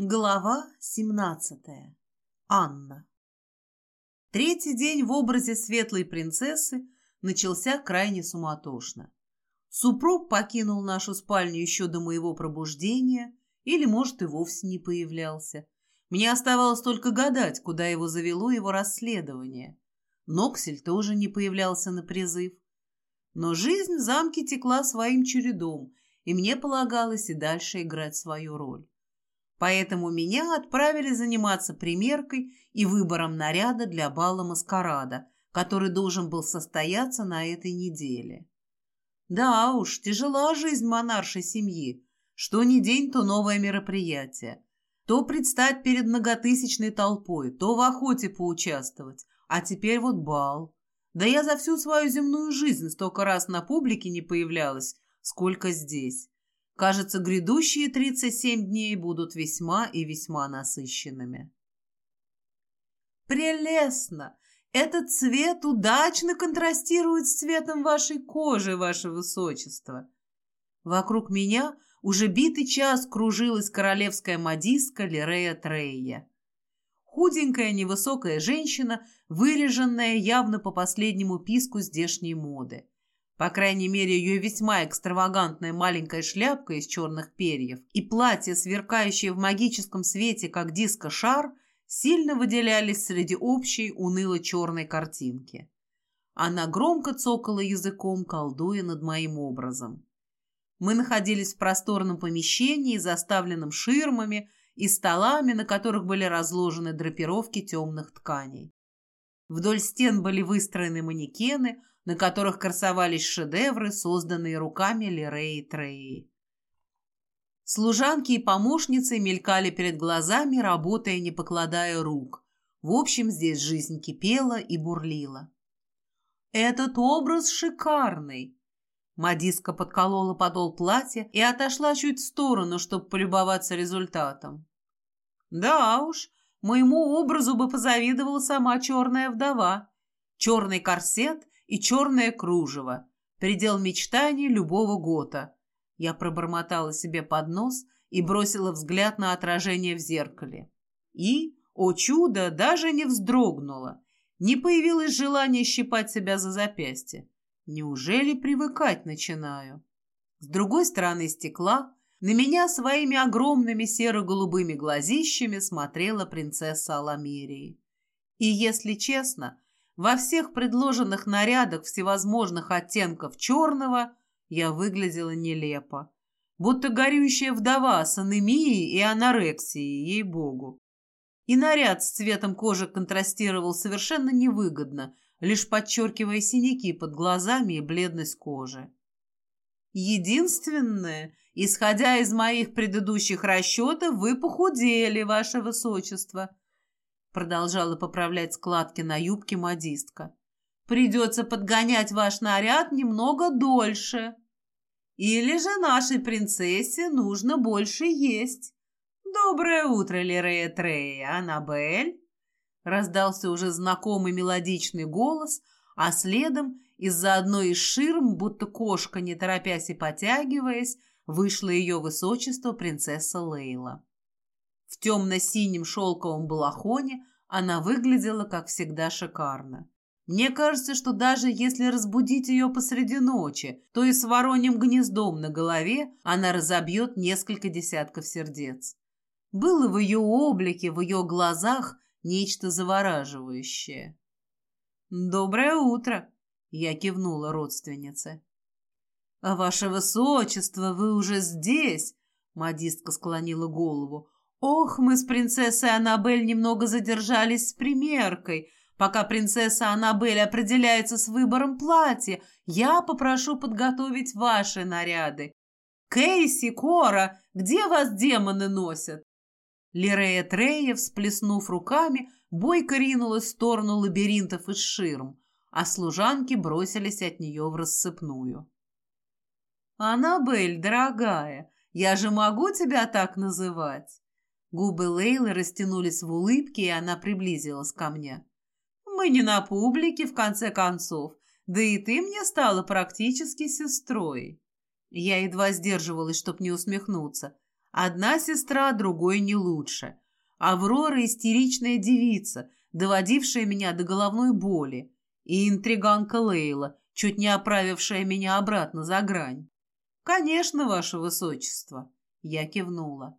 Глава 17. Анна. Третий день в образе светлой принцессы начался крайне суматошно. Супруг покинул нашу спальню еще до моего пробуждения или, может, и вовсе не появлялся. Мне оставалось только гадать, куда его завело его расследование. Ноксель тоже не появлялся на призыв. Но жизнь в замке текла своим чередом, и мне полагалось и дальше играть свою роль. Поэтому меня отправили заниматься примеркой и выбором наряда для бала маскарада, который должен был состояться на этой неделе. Да уж, тяжела жизнь монаршей семьи. Что ни день, то новое мероприятие. То предстать перед многотысячной толпой, то в охоте поучаствовать. А теперь вот бал. Да я за всю свою земную жизнь столько раз на публике не появлялась, сколько здесь. Кажется, грядущие 37 дней будут весьма и весьма насыщенными. Прелестно! Этот цвет удачно контрастирует с цветом вашей кожи, ваше высочество. Вокруг меня уже битый час кружилась королевская модистка Лирея Трейя. Худенькая невысокая женщина, выреженная явно по последнему писку здешней моды. По крайней мере, ее весьма экстравагантная маленькая шляпка из черных перьев и платье, сверкающее в магическом свете, как диско-шар, сильно выделялись среди общей уныло-черной картинки. Она громко цокала языком, колдуя над моим образом. Мы находились в просторном помещении, заставленном ширмами и столами, на которых были разложены драпировки темных тканей. Вдоль стен были выстроены манекены, на которых красовались шедевры, созданные руками Лиреи Треи. Служанки и помощницы мелькали перед глазами, работая, не покладая рук. В общем, здесь жизнь кипела и бурлила. «Этот образ шикарный!» Мадиска подколола подол платья и отошла чуть в сторону, чтобы полюбоваться результатом. «Да уж, моему образу бы позавидовала сама черная вдова. Черный корсет и черное кружево. Предел мечтаний любого гота. Я пробормотала себе под нос и бросила взгляд на отражение в зеркале. И, о чудо, даже не вздрогнула. Не появилось желания щипать себя за запястье. Неужели привыкать начинаю? С другой стороны стекла на меня своими огромными серо-голубыми глазищами смотрела принцесса Аламерии. И, если честно, во всех предложенных нарядах всевозможных оттенков черного я выглядела нелепо. Будто горюющая вдова с анемией и анорексией, ей-богу. И наряд с цветом кожи контрастировал совершенно невыгодно, лишь подчеркивая синяки под глазами и бледность кожи. Единственное, исходя из моих предыдущих расчетов, вы похудели, ваше высочество, продолжала поправлять складки на юбке модистка. Придется подгонять ваш наряд немного дольше. Или же нашей принцессе нужно больше есть. Доброе утро, Лирея Трея, Аннабель. Раздался уже знакомый мелодичный голос, а следом из-за одной из ширм, будто кошка, не торопясь и потягиваясь, вышла ее высочество принцесса Лейла. В темно-синем шелковом балахоне она выглядела, как всегда, шикарно. Мне кажется, что даже если разбудить ее посреди ночи, то и с вороньим гнездом на голове она разобьет несколько десятков сердец. Было в ее облике, в ее глазах нечто завораживающее. «Доброе утро!» — я кивнула родственнице. «А ваше высочество, вы уже здесь?» — модистка склонила голову. Ох, мы с принцессой Аннабель немного задержались с примеркой. Пока принцесса Аннабель определяется с выбором платья, я попрошу подготовить ваши наряды. Кейси, Кора, где вас демоны носят? Лирея Трея, всплеснув руками, бойко ринулась в сторону лабиринтов из ширм, а служанки бросились от нее в рассыпную. «Аннабель, дорогая, я же могу тебя так называть?» Губы Лейлы растянулись в улыбке, и она приблизилась ко мне. «Мы не на публике, в конце концов, да и ты мне стала практически сестрой». Я едва сдерживалась, чтоб не усмехнуться. Одна сестра другой не лучше. Аврора – истеричная девица, доводившая меня до головной боли, и интриганка Лейла, чуть не оправившая меня обратно за грань. «Конечно, ваше высочество», – я кивнула.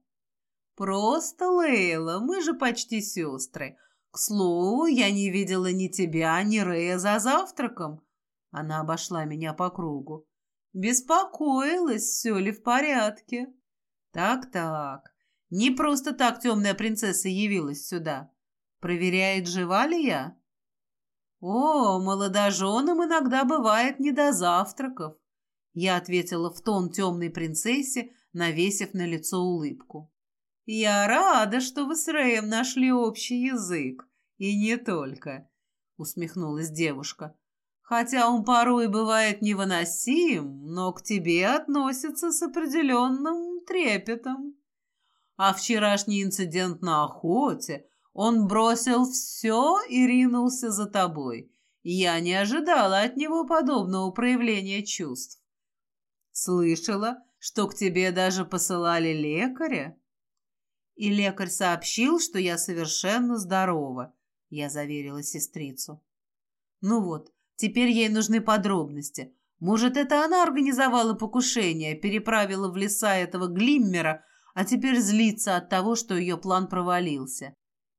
«Просто, Лейла, мы же почти сестры. К слову, я не видела ни тебя, ни Рея за завтраком». Она обошла меня по кругу. «Беспокоилась, все ли в порядке?» «Так-так, не просто так темная принцесса явилась сюда. Проверяет, жива ли я?» «О, молодоженам иногда бывает не до завтраков», я ответила в тон темной принцессе, навесив на лицо улыбку. «Я рада, что вы с Рэем нашли общий язык. И не только», — усмехнулась девушка. «Хотя он порой бывает невыносим, но к тебе относится с определенным трепетом. А вчерашний инцидент на охоте, он бросил все и ринулся за тобой. Я не ожидала от него подобного проявления чувств. Слышала, что к тебе даже посылали лекаря?» И лекарь сообщил, что я совершенно здорова, я заверила сестрицу. Ну вот, теперь ей нужны подробности. Может, это она организовала покушение, переправила в леса этого Глиммера, а теперь злится от того, что ее план провалился.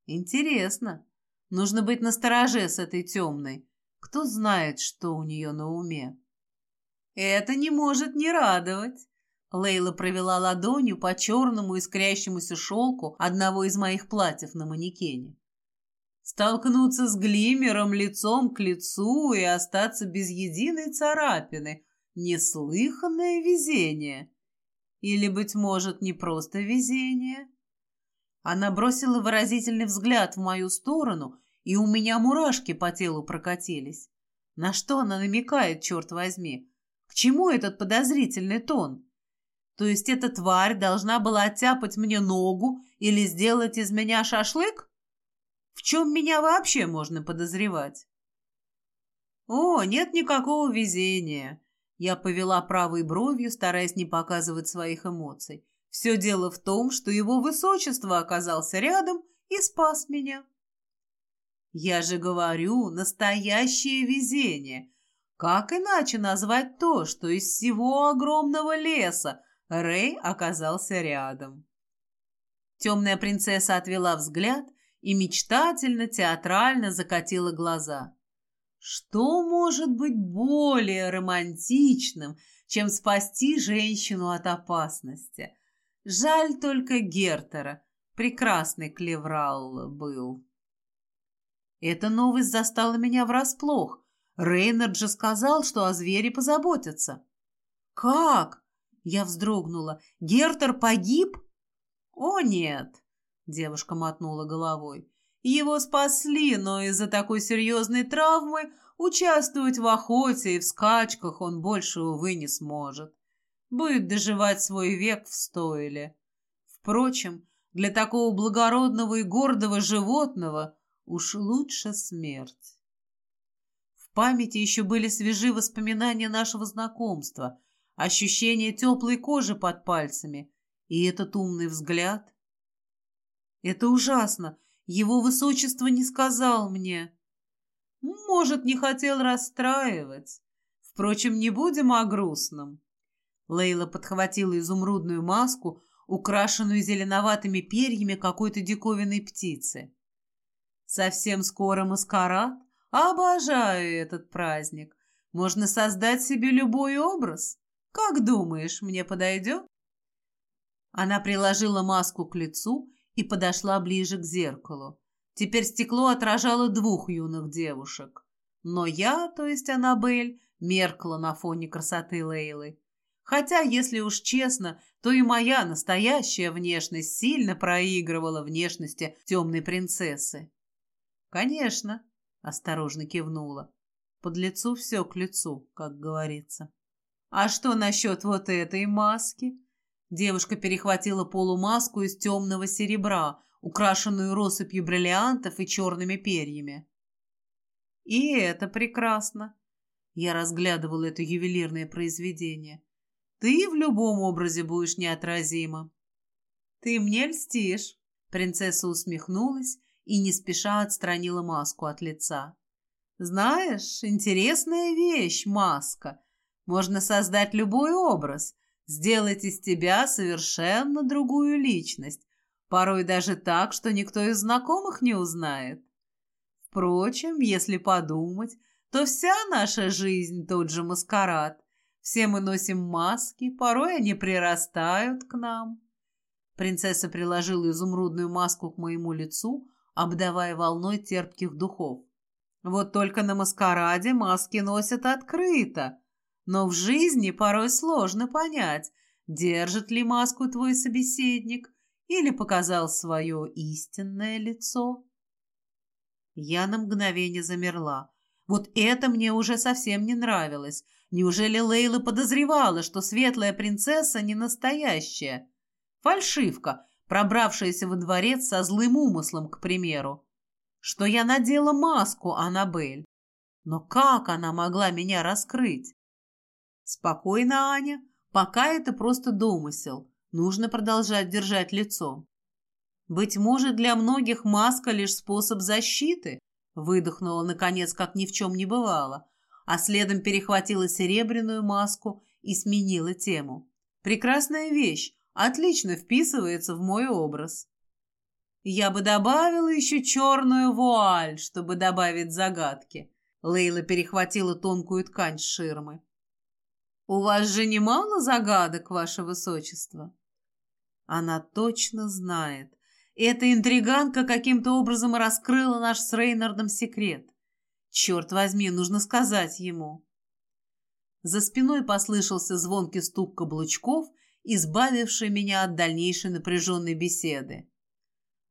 Интересно. Нужно быть настороже с этой темной. Кто знает, что у нее на уме. Это не может не радовать. Лейла провела ладонью по черному искрящемуся шелку одного из моих платьев на манекене. Столкнуться с глимером лицом к лицу и остаться без единой царапины — неслыханное везение. Или, быть может, не просто везение? Она бросила выразительный взгляд в мою сторону, и у меня мурашки по телу прокатились. На что она намекает, черт возьми? К чему этот подозрительный тон? То есть эта тварь должна была оттяпать мне ногу или сделать из меня шашлык? В чем меня вообще можно подозревать? О, нет никакого везения. Я повела правой бровью, стараясь не показывать своих эмоций. Все дело в том, что его высочество оказался рядом и спас меня. Я же говорю, настоящее везение. Как иначе назвать то, что из всего огромного леса Рэй оказался рядом. Темная принцесса отвела взгляд и мечтательно, театрально закатила глаза. Что может быть более романтичным, чем спасти женщину от опасности? Жаль только Гертера. Прекрасный клеврал был. Эта новость застала меня врасплох. Рейнард же сказал, что о звере позаботятся. «Как?» Я вздрогнула. «Гертер погиб?» «О, нет!» Девушка мотнула головой. «Его спасли, но из-за такой серьезной травмы участвовать в охоте и в скачках он больше, увы, не сможет. Будет доживать свой век в стойле. Впрочем, для такого благородного и гордого животного уж лучше смерть». В памяти еще были свежи воспоминания нашего знакомства — ощущение теплой кожи под пальцами и этот умный взгляд. Это ужасно. Его высочество не сказал мне. Может, не хотел расстраивать. Впрочем, не будем о грустном. Лейла подхватила изумрудную маску, украшенную зеленоватыми перьями какой-то диковинной птицы. Совсем скоро маскарад. Обожаю этот праздник. Можно создать себе любой образ. Как думаешь, мне подойдет?» Она приложила маску к лицу и подошла ближе к зеркалу. Теперь стекло отражало двух юных девушек. Но я, то есть Аннабель, меркла на фоне красоты Лейлы. Хотя, если уж честно, то и моя настоящая внешность сильно проигрывала внешности темной принцессы. «Конечно», — осторожно кивнула. «Под лицу все к лицу, как говорится». «А что насчет вот этой маски?» Девушка перехватила полумаску из темного серебра, украшенную россыпью бриллиантов и черными перьями. «И это прекрасно!» Я разглядывала это ювелирное произведение. «Ты в любом образе будешь неотразима». Ты мне льстишь. Принцесса усмехнулась и не спеша отстранила маску от лица. Знаешь, интересная вещь маска. Можно создать любой образ, сделать из тебя совершенно другую личность, порой даже так, что никто из знакомых не узнает. Впрочем, если подумать, то вся наша жизнь тот же маскарад. Все мы носим маски, порой они прирастают к нам. Принцесса приложила изумрудную маску к моему лицу, обдавая волной терпких духов. Вот только на маскараде маски носят открыто, но в жизни порой сложно понять, держит ли маску твой собеседник или показал свое истинное лицо. Я на мгновение замерла. Вот это мне уже совсем не нравилось. Неужели Лейла подозревала, что светлая принцесса не настоящая? Фальшивка, пробравшаяся во дворец со злым умыслом, к примеру. Что я надела маску, Аннабель. Но как она могла меня раскрыть? Спокойно, Аня. Пока это просто домысел. Нужно продолжать держать лицо. Быть может, для многих маска лишь способ защиты? Выдохнула, наконец, как ни в чем не бывало, а следом перехватила серебряную маску и сменила тему. Прекрасная вещь, отлично вписывается в мой образ. Я бы добавила еще черную вуаль, чтобы добавить загадки. Лейла перехватила тонкую ткань с ширмы. «У вас же немало загадок, ваше высочество?» Она точно знает. Эта интриганка каким-то образом раскрыла наш с Рейнардом секрет. Черт возьми, нужно сказать ему. За спиной послышался звонкий стук каблучков, избавивший меня от дальнейшей напряженной беседы.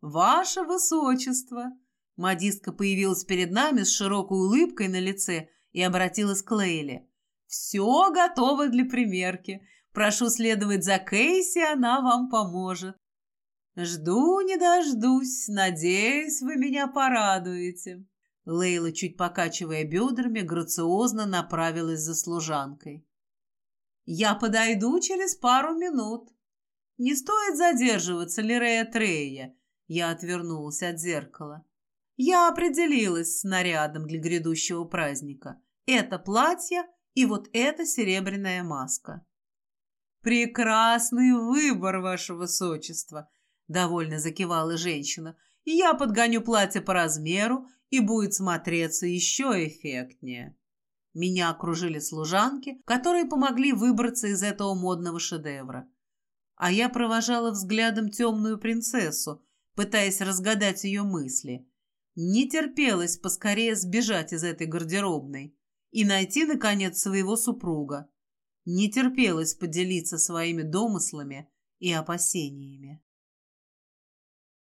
«Ваше высочество!» Модистка появилась перед нами с широкой улыбкой на лице и обратилась к Лейле. «Все готово для примерки. Прошу следовать за Кейси, она вам поможет». «Жду не дождусь. Надеюсь, вы меня порадуете». Лейла, чуть покачивая бедрами, грациозно направилась за служанкой. Я подойду через пару минут. Не стоит задерживаться, Лирея Трея. Я отвернулась от зеркала. Я определилась с нарядом для грядущего праздника. Это платье и вот эта серебряная маска. «Прекрасный выбор, ваше высочество!» — довольно закивала женщина. «Я подгоню платье по размеру, и будет смотреться еще эффектнее». Меня окружили служанки, которые помогли выбраться из этого модного шедевра. А я провожала взглядом темную принцессу, пытаясь разгадать ее мысли. Не терпелось поскорее сбежать из этой гардеробной и найти, наконец, своего супруга. Не терпелось поделиться своими домыслами и опасениями.